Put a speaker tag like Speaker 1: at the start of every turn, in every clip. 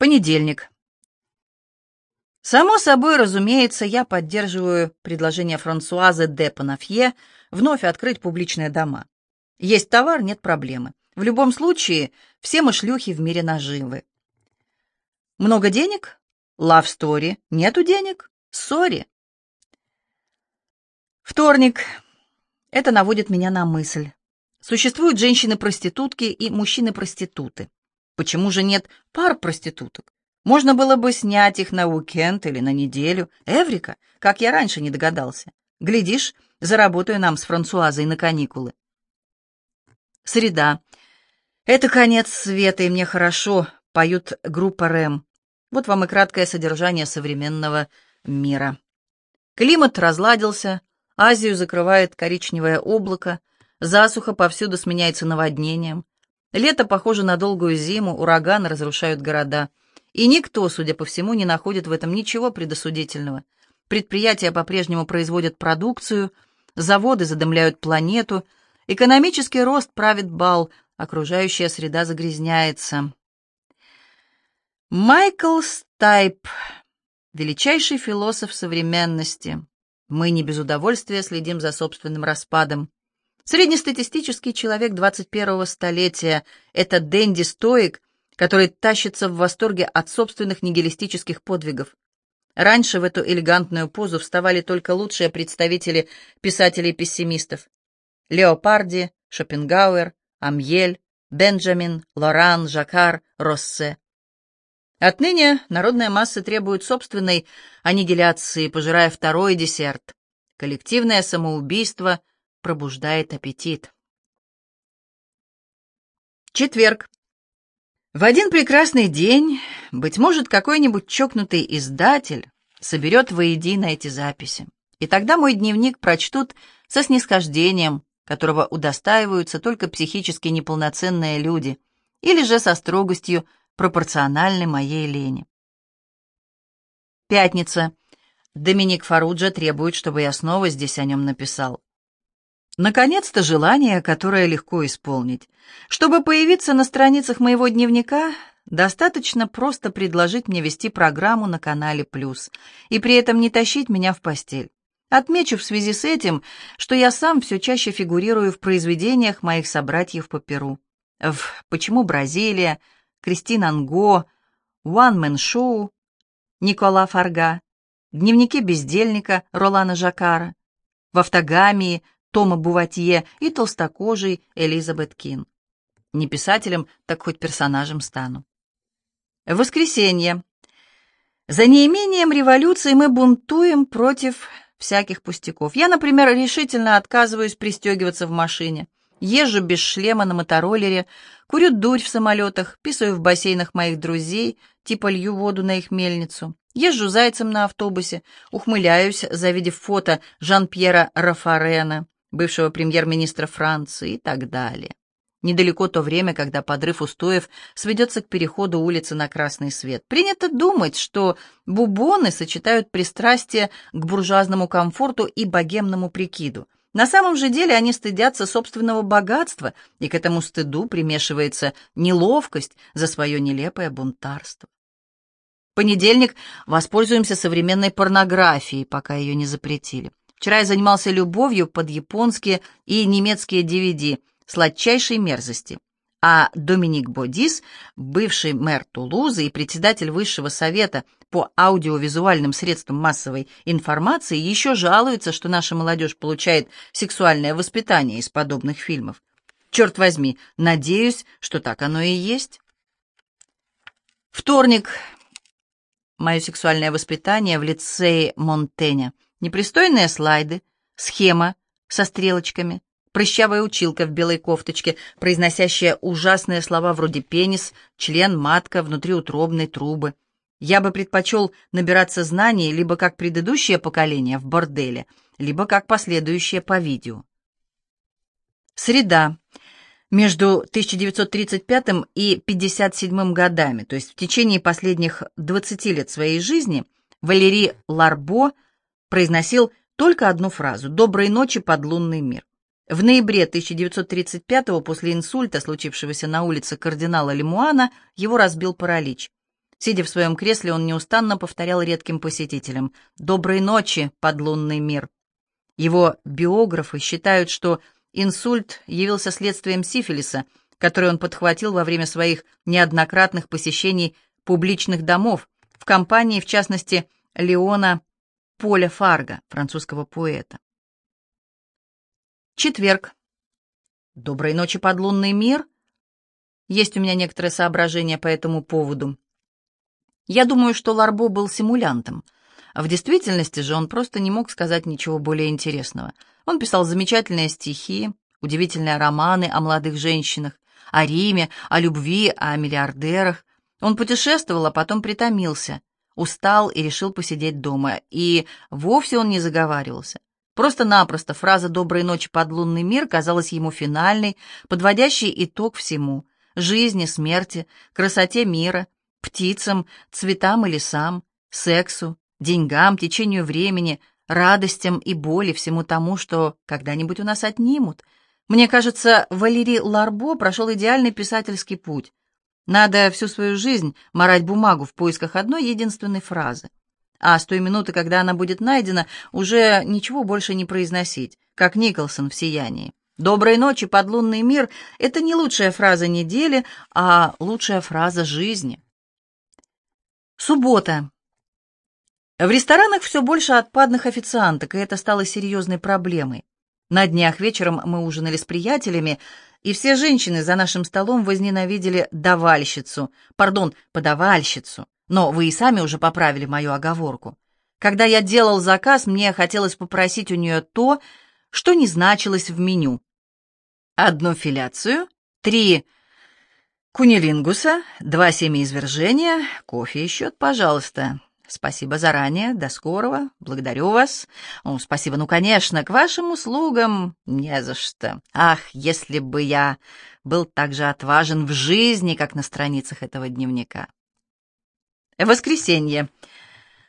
Speaker 1: Понедельник. Само собой, разумеется, я поддерживаю предложение Франсуазы де Панафье вновь открыть публичные дома. Есть товар, нет проблемы. В любом случае, все мы шлюхи в мире наживы. Много денег? Love story. Нету денег? Сори. Вторник. Это наводит меня на мысль. Существуют женщины-проститутки и мужчины-проституты. Почему же нет пар проституток? Можно было бы снять их на уикенд или на неделю. Эврика, как я раньше не догадался. Глядишь, заработаю нам с Франсуазой на каникулы. Среда. Это конец света, и мне хорошо, поют группа РЭМ. Вот вам и краткое содержание современного мира. Климат разладился, Азию закрывает коричневое облако, засуха повсюду сменяется наводнением. Лето похоже на долгую зиму, ураганы разрушают города. И никто, судя по всему, не находит в этом ничего предосудительного. Предприятия по-прежнему производят продукцию, заводы задымляют планету, экономический рост правит бал, окружающая среда загрязняется. Майкл Стайп, величайший философ современности. Мы не без удовольствия следим за собственным распадом. Среднестатистический человек 21-го столетия — это дэнди-стоик, который тащится в восторге от собственных нигилистических подвигов. Раньше в эту элегантную позу вставали только лучшие представители писателей-пессимистов. Леопарди, Шопенгауэр, Амьель, Бенджамин, Лоран, Жакар, Россе. Отныне народная масса требует собственной аннигиляции, пожирая второй десерт — коллективное самоубийство — пробуждает аппетит. Четверг. В один прекрасный день, быть может, какой-нибудь чокнутый издатель соберет воедино эти записи, и тогда мой дневник прочтут со снисхождением, которого удостаиваются только психически неполноценные люди, или же со строгостью, пропорциональной моей лени. Пятница. Доминик Фаруджа требует, чтобы я снова здесь о нем написал. Наконец-то желание, которое легко исполнить. Чтобы появиться на страницах моего дневника, достаточно просто предложить мне вести программу на канале «Плюс» и при этом не тащить меня в постель. Отмечу в связи с этим, что я сам все чаще фигурирую в произведениях моих собратьев по Перу. В «Почему Бразилия», «Кристин Анго», «One Man Show», Никола Фарга, «Дневники бездельника» Ролана Жакара, в «Автогамии» Тома Буватье и толстокожей Элизабет Кин. Не писателем, так хоть персонажем стану. Воскресенье. За неимением революции мы бунтуем против всяких пустяков. Я, например, решительно отказываюсь пристегиваться в машине. Езжу без шлема на мотороллере, курю дурь в самолетах, писаю в бассейнах моих друзей, типа лью воду на их мельницу. Езжу зайцем на автобусе, ухмыляюсь, завидев фото Жан-Пьера Рафарена, бывшего премьер-министра Франции и так далее. Недалеко то время, когда подрыв устоев сведется к переходу улицы на красный свет. Принято думать, что бубоны сочетают пристрастие к буржуазному комфорту и богемному прикиду. На самом же деле они стыдятся собственного богатства, и к этому стыду примешивается неловкость за свое нелепое бунтарство. понедельник воспользуемся современной порнографией, пока ее не запретили. Вчера я занимался любовью под японские и немецкие DVD сладчайшей мерзости. А Доминик Бодис, бывший мэр Тулузы и председатель Высшего совета по аудиовизуальным средствам массовой информации, еще жалуется, что наша молодежь получает сексуальное воспитание из подобных фильмов. Черт возьми, надеюсь, что так оно и есть. Вторник. Мое сексуальное воспитание в лицее Монтеня – Непристойные слайды, схема со стрелочками, прыщавая училка в белой кофточке, произносящая ужасные слова вроде «пенис», «член», «матка», «внутриутробной трубы». Я бы предпочел набираться знаний либо как предыдущее поколение в борделе, либо как последующее по видео. Среда. Между 1935 и 1957 годами, то есть в течение последних 20 лет своей жизни, Валерий Ларбо – произносил только одну фразу «Доброй ночи, подлунный мир». В ноябре 1935-го, после инсульта, случившегося на улице кардинала Лемуана, его разбил паралич. Сидя в своем кресле, он неустанно повторял редким посетителям «Доброй ночи, подлунный мир». Его биографы считают, что инсульт явился следствием сифилиса, который он подхватил во время своих неоднократных посещений публичных домов, в компании, в частности, Леона Поля Фарго, французского поэта. Четверг. Доброй ночи, подлунный мир. Есть у меня некоторые соображения по этому поводу. Я думаю, что Ларбо был симулянтом. В действительности же он просто не мог сказать ничего более интересного. Он писал замечательные стихи, удивительные романы о молодых женщинах, о Риме, о любви, о миллиардерах. Он путешествовал, а потом притомился, устал и решил посидеть дома. И вовсе он не заговаривался. Просто-напросто фраза «Доброй ночи, подлунный мир» казалась ему финальной, подводящей итог всему — жизни, смерти, красоте мира — птицам, цветам и лесам, сексу, деньгам, течению времени, радостям и боли, всему тому, что когда-нибудь у нас отнимут. Мне кажется, Валерий Ларбо прошел идеальный писательский путь. Надо всю свою жизнь морать бумагу в поисках одной единственной фразы. А с той минуты, когда она будет найдена, уже ничего больше не произносить, как Николсон в «Сиянии». «Доброй ночи, подлунный мир» — это не лучшая фраза недели, а лучшая фраза жизни. Суббота. В ресторанах все больше отпадных официанток, и это стало серьезной проблемой. На днях вечером мы ужинали с приятелями, и все женщины за нашим столом возненавидели давальщицу, пардон, подавальщицу. Но вы и сами уже поправили мою оговорку. Когда я делал заказ, мне хотелось попросить у нее то, что не значилось в меню. Одну филяцию, три Кунилингуса, два семиизвержения, кофе и счет, пожалуйста. Спасибо заранее, до скорого, благодарю вас. О, спасибо, ну, конечно, к вашим услугам, не за что. Ах, если бы я был так же отважен в жизни, как на страницах этого дневника. Воскресенье.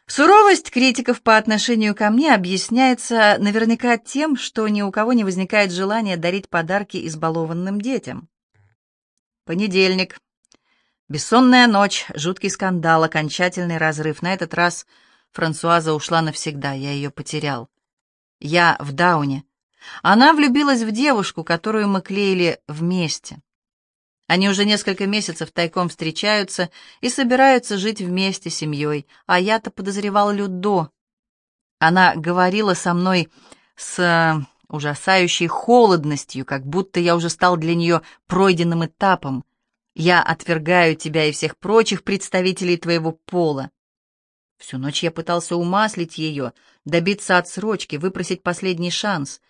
Speaker 1: Суровость критиков по отношению ко мне объясняется наверняка тем, что ни у кого не возникает желания дарить подарки избалованным детям. Понедельник. Бессонная ночь, жуткий скандал, окончательный разрыв. На этот раз Франсуаза ушла навсегда, я ее потерял. Я в Дауне. Она влюбилась в девушку, которую мы клеили вместе. Они уже несколько месяцев тайком встречаются и собираются жить вместе семьей, а я-то подозревал Людо. Она говорила со мной с ужасающей холодностью, как будто я уже стал для нее пройденным этапом. Я отвергаю тебя и всех прочих представителей твоего пола. Всю ночь я пытался умаслить ее, добиться отсрочки, выпросить последний шанс.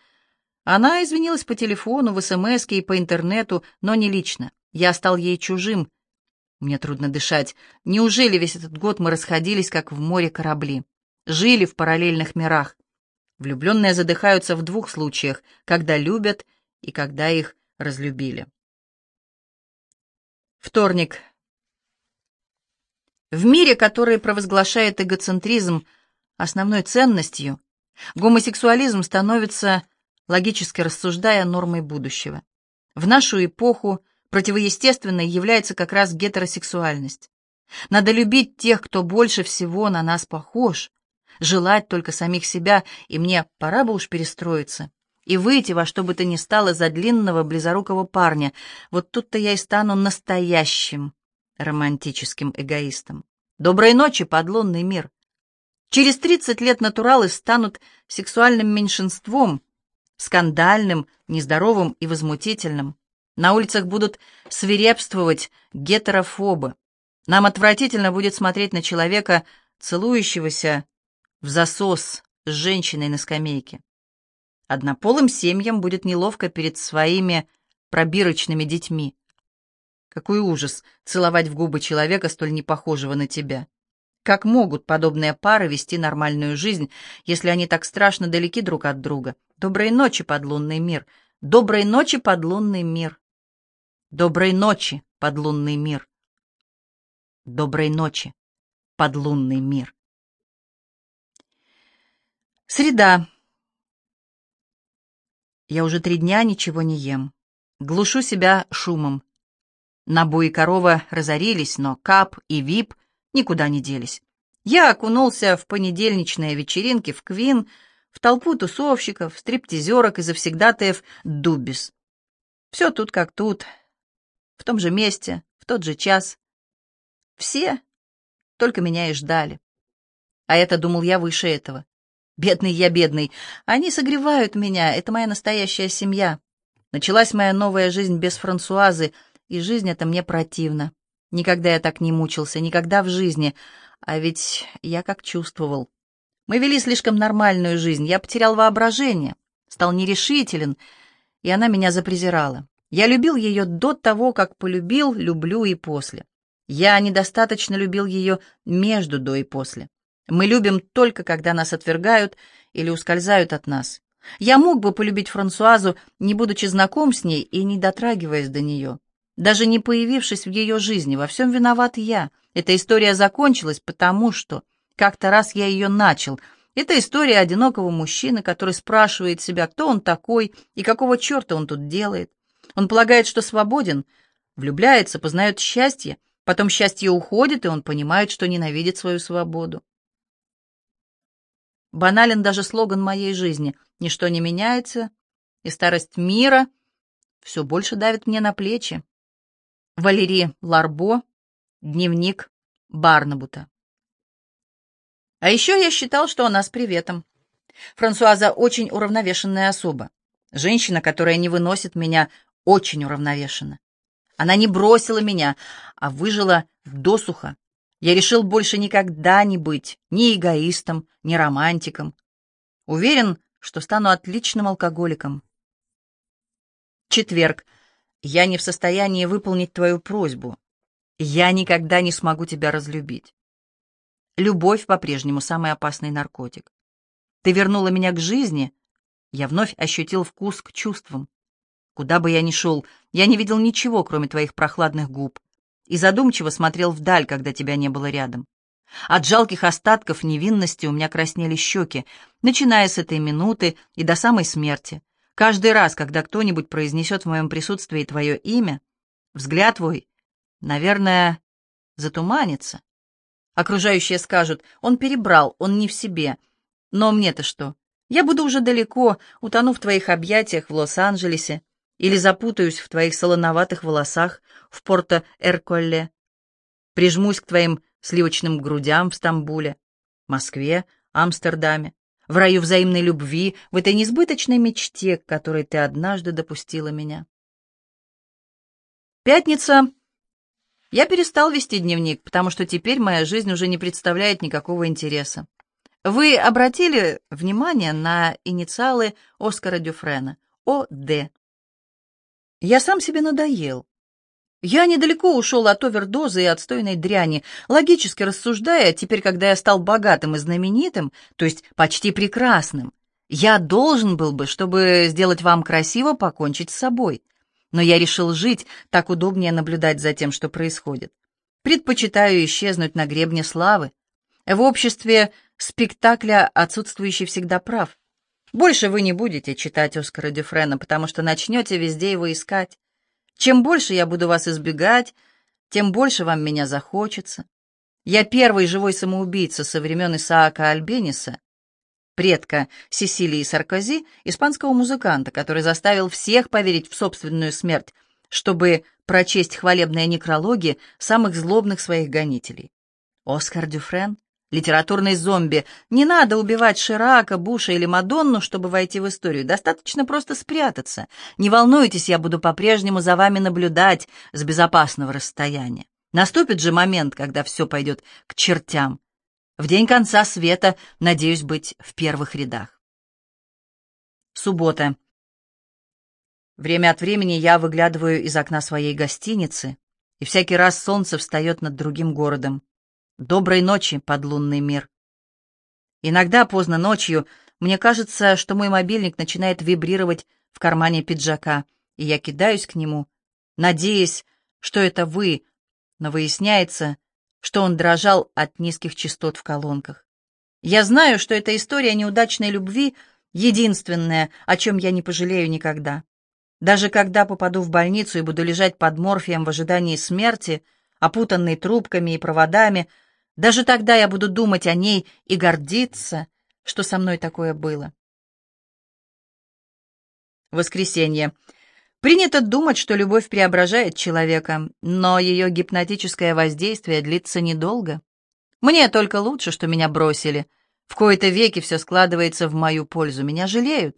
Speaker 1: Она извинилась по телефону, в СМС и по интернету, но не лично. Я стал ей чужим. Мне трудно дышать. Неужели весь этот год мы расходились, как в море корабли? Жили в параллельных мирах. Влюбленные задыхаются в двух случаях, когда любят и когда их разлюбили. Вторник. В мире, который провозглашает эгоцентризм основной ценностью, гомосексуализм становится, логически рассуждая, нормой будущего. В нашу эпоху противоестественной является как раз гетеросексуальность. Надо любить тех, кто больше всего на нас похож, желать только самих себя, и мне пора бы уж перестроиться и выйти во что бы то ни стало за длинного близорукого парня. Вот тут-то я и стану настоящим романтическим эгоистом. Доброй ночи, подлунный мир. Через 30 лет натуралы станут сексуальным меньшинством, скандальным, нездоровым и возмутительным. На улицах будут свирепствовать гетерофобы. Нам отвратительно будет смотреть на человека, целующегося в засос с женщиной на скамейке. Однополым семьям будет неловко перед своими пробирочными детьми. Какой ужас целовать в губы человека, столь непохожего на тебя. Как могут подобные пары вести нормальную жизнь, если они так страшно далеки друг от друга? Доброй ночи, подлунный мир! Доброй ночи, подлунный мир! Доброй ночи, подлунный мир! Доброй ночи, подлунный мир! Среда. Я уже три дня ничего не ем. Глушу себя шумом. Набу и корова разорились, но Кап и Вип никуда не делись. Я окунулся в понедельничные вечеринки в Квин, в толпу тусовщиков, стриптизерок и завсегдатаев Дубис. Все тут как тут, в том же месте, в тот же час. Все только меня и ждали. А это, думал я, выше этого. Бедный я, бедный. Они согревают меня, это моя настоящая семья. Началась моя новая жизнь без Франсуазы, и жизнь эта мне противна. Никогда я так не мучился, никогда в жизни. А ведь я как чувствовал. Мы вели слишком нормальную жизнь, я потерял воображение, стал нерешителен, и она меня запрезирала. Я любил ее до того, как полюбил, люблю и после. Я недостаточно любил ее между до и после. Мы любим только, когда нас отвергают или ускользают от нас. Я мог бы полюбить Франсуазу, не будучи знаком с ней и не дотрагиваясь до нее. Даже не появившись в ее жизни, во всем виноват я. Эта история закончилась потому, что как-то раз я ее начал. Это история одинокого мужчины, который спрашивает себя, кто он такой и какого черта он тут делает. Он полагает, что свободен, влюбляется, познает счастье, потом счастье уходит, и он понимает, что ненавидит свою свободу. Банален даже слоган моей жизни «Ничто не меняется», и старость мира все больше давит мне на плечи. Валерий Ларбо, дневник Барнабута. А еще я считал, что она с приветом. Франсуаза очень уравновешенная особа. Женщина, которая не выносит меня, очень уравновешена. Она не бросила меня, а выжила досуха. Я решил больше никогда не быть ни эгоистом, ни романтиком. Уверен, что стану отличным алкоголиком. Четверг. Я не в состоянии выполнить твою просьбу. Я никогда не смогу тебя разлюбить. Любовь по-прежнему самый опасный наркотик. Ты вернула меня к жизни. Я вновь ощутил вкус к чувствам. Куда бы я ни шел, я не видел ничего, кроме твоих прохладных губ, и задумчиво смотрел вдаль, когда тебя не было рядом. От жалких остатков невинности у меня краснели щеки, начиная с этой минуты и до самой смерти. Каждый раз, когда кто-нибудь произнесет в моем присутствии твое имя, взгляд твой, наверное, затуманится. Окружающие скажут, он перебрал, он не в себе. Но мне-то что? Я буду уже далеко, утону в твоих объятиях в Лос-Анджелесе, или запутаюсь в твоих солоноватых волосах в Порто-Эрколле, прижмусь к твоим сливочным грудям в Стамбуле, Москве, Амстердаме, в раю взаимной любви, в этой несбыточной мечте, к которой ты однажды допустила меня. Пятница я перестал вести дневник, потому что теперь моя жизнь уже не представляет никакого интереса. Вы обратили внимание на инициалы Оскара Дюфрена? О.Д. Я сам себе надоел. Я недалеко ушел от овердозы и отстойной дряни. Логически рассуждая, теперь, когда я стал богатым и знаменитым, то есть почти прекрасным, я должен был бы, чтобы сделать вам красиво, покончить с собой но я решил жить, так удобнее наблюдать за тем, что происходит. Предпочитаю исчезнуть на гребне славы. В обществе спектакля отсутствующий всегда прав. Больше вы не будете читать Оскара Дюфрена, потому что начнете везде его искать. Чем больше я буду вас избегать, тем больше вам меня захочется. Я первый живой самоубийца со времен Исаака Альбениса, предка Сесилии Саркози, испанского музыканта, который заставил всех поверить в собственную смерть, чтобы прочесть хвалебные некрологи самых злобных своих гонителей. Оскар Дюфрен, литературный зомби. Не надо убивать Ширака, Буша или Мадонну, чтобы войти в историю. Достаточно просто спрятаться. Не волнуйтесь, я буду по-прежнему за вами наблюдать с безопасного расстояния. Наступит же момент, когда все пойдет к чертям. В день конца света надеюсь быть в первых рядах. Суббота. Время от времени я выглядываю из окна своей гостиницы, и всякий раз солнце встает над другим городом. Доброй ночи, подлунный мир. Иногда поздно ночью мне кажется, что мой мобильник начинает вибрировать в кармане пиджака, и я кидаюсь к нему, надеясь, что это вы, но выясняется, что он дрожал от низких частот в колонках. Я знаю, что эта история неудачной любви — единственная, о чем я не пожалею никогда. Даже когда попаду в больницу и буду лежать под морфием в ожидании смерти, опутанный трубками и проводами, Даже тогда я буду думать о ней и гордиться, что со мной такое было. Воскресенье. Принято думать, что любовь преображает человека, но ее гипнотическое воздействие длится недолго. Мне только лучше, что меня бросили. В кои-то веки все складывается в мою пользу, меня жалеют.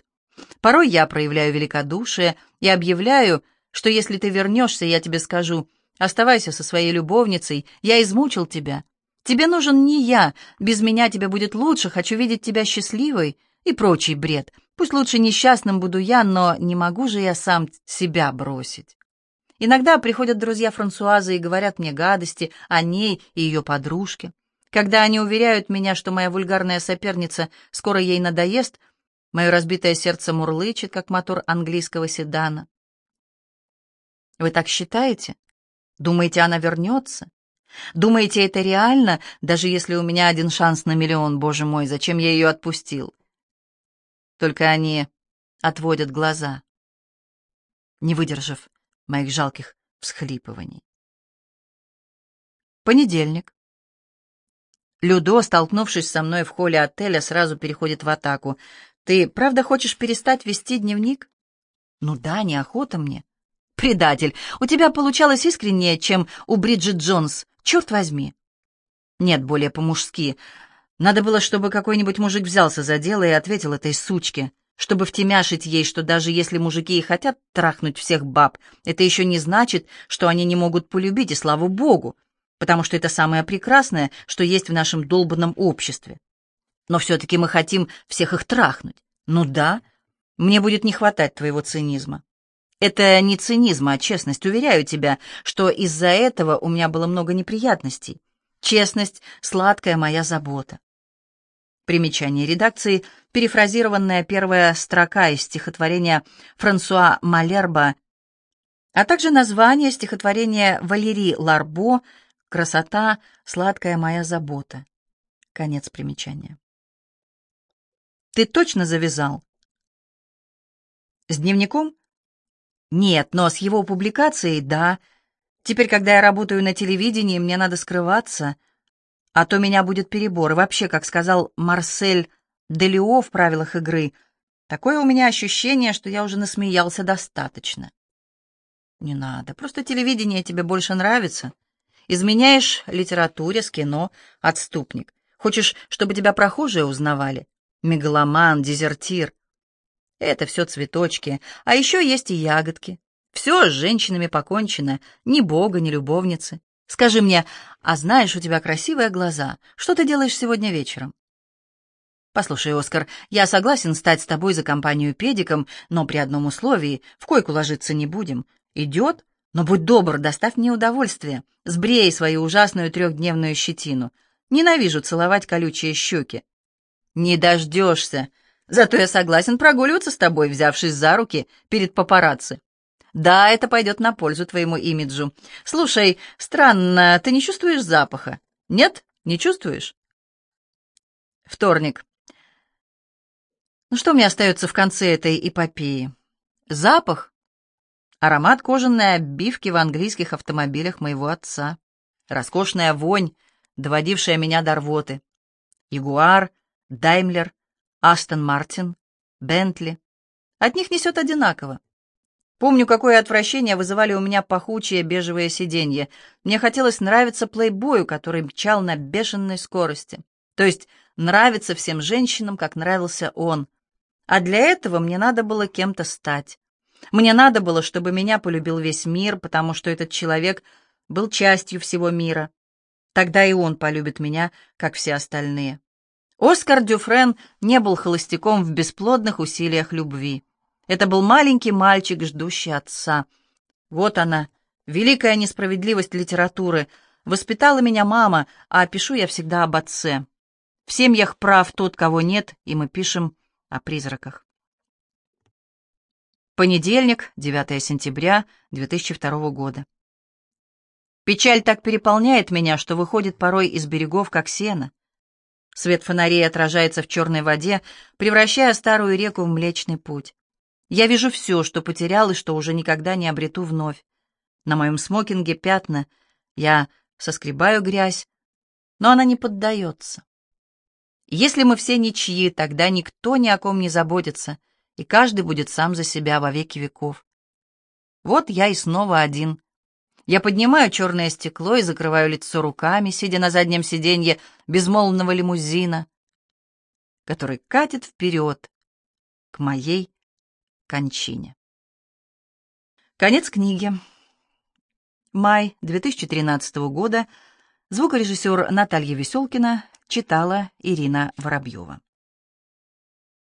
Speaker 1: Порой я проявляю великодушие и объявляю, что если ты вернешься, я тебе скажу, оставайся со своей любовницей, я измучил тебя. Тебе нужен не я, без меня тебе будет лучше, хочу видеть тебя счастливой и прочий бред. Пусть лучше несчастным буду я, но не могу же я сам себя бросить. Иногда приходят друзья Франсуазы и говорят мне гадости о ней и ее подружке. Когда они уверяют меня, что моя вульгарная соперница скоро ей надоест, мое разбитое сердце мурлычет, как мотор английского седана. Вы так считаете? Думаете, она вернется? Думаете, это реально, даже если у меня один шанс на миллион, боже мой, зачем я ее отпустил? Только они отводят глаза, не выдержав моих жалких всхлипываний. Понедельник. Людо, столкнувшись со мной в холле отеля, сразу переходит в атаку. «Ты правда хочешь перестать вести дневник?» «Ну да, неохота мне». «Предатель, у тебя получалось искреннее, чем у Бриджит Джонс, черт возьми». «Нет, более по-мужски. Надо было, чтобы какой-нибудь мужик взялся за дело и ответил этой сучке, чтобы втемяшить ей, что даже если мужики и хотят трахнуть всех баб, это еще не значит, что они не могут полюбить, и слава богу, потому что это самое прекрасное, что есть в нашем долбанном обществе. Но все-таки мы хотим всех их трахнуть. Ну да, мне будет не хватать твоего цинизма. Это не цинизм, а честность. Уверяю тебя, что из-за этого у меня было много неприятностей. Честность — сладкая моя забота. Примечание редакции, перефразированная первая строка из стихотворения Франсуа Малерба, а также название стихотворения Валерии Ларбо «Красота, сладкая моя забота». Конец примечания. Ты точно завязал? С дневником? Нет, но с его публикацией — да. Теперь, когда я работаю на телевидении, мне надо скрываться, а то меня будет перебор. И вообще, как сказал Марсель Делио в правилах игры, такое у меня ощущение, что я уже насмеялся достаточно. Не надо, просто телевидение тебе больше нравится. Изменяешь литературе, с кино, отступник. Хочешь, чтобы тебя прохожие узнавали? Мегаломан, дезертир. Это все цветочки, а еще есть и ягодки. Все с женщинами покончено, ни бога, ни любовницы. Скажи мне, а знаешь, у тебя красивые глаза. Что ты делаешь сегодня вечером? Послушай, Оскар, я согласен стать с тобой за компанию педиком, но при одном условии — в койку ложиться не будем. Идет? Но будь добр, доставь мне удовольствие. Сбрей свою ужасную трехдневную щетину. Ненавижу целовать колючие щеки. Не дождешься. Зато я согласен прогуливаться с тобой, взявшись за руки перед папарацци. Да, это пойдет на пользу твоему имиджу. Слушай, странно, ты не чувствуешь запаха? Нет, не чувствуешь? Вторник. Ну что мне остается в конце этой эпопеи? Запах? Аромат кожаной обивки в английских автомобилях моего отца. Роскошная вонь, доводившая меня до рвоты. Ягуар, Даймлер, Астон Мартин, Бентли. От них несет одинаково. Помню, какое отвращение вызывали у меня пахучие бежевые сиденья. Мне хотелось нравиться плейбою, который мчал на бешеной скорости. То есть нравиться всем женщинам, как нравился он. А для этого мне надо было кем-то стать. Мне надо было, чтобы меня полюбил весь мир, потому что этот человек был частью всего мира. Тогда и он полюбит меня, как все остальные. Оскар Дюфрен не был холостяком в бесплодных усилиях любви. Это был маленький мальчик, ждущий отца. Вот она, великая несправедливость литературы. Воспитала меня мама, а пишу я всегда об отце. В семьях прав тот, кого нет, и мы пишем о призраках. Понедельник, 9 сентября 2002 года. Печаль так переполняет меня, что выходит порой из берегов, как сено. Свет фонарей отражается в черной воде, превращая старую реку в Млечный Путь. Я вижу все, что потерял и что уже никогда не обрету вновь. На моем смокинге пятна. Я соскребаю грязь, но она не поддается. Если мы все ничьи, тогда никто ни о ком не заботится, и каждый будет сам за себя во веки веков. Вот я и снова один. Я поднимаю черное стекло и закрываю лицо руками, сидя на заднем сиденье безмолвного лимузина, который катит вперед к моей кончине. Конец книги. Май 2013 года. Звукорежиссер Наталья Веселкина читала Ирина Воробьева.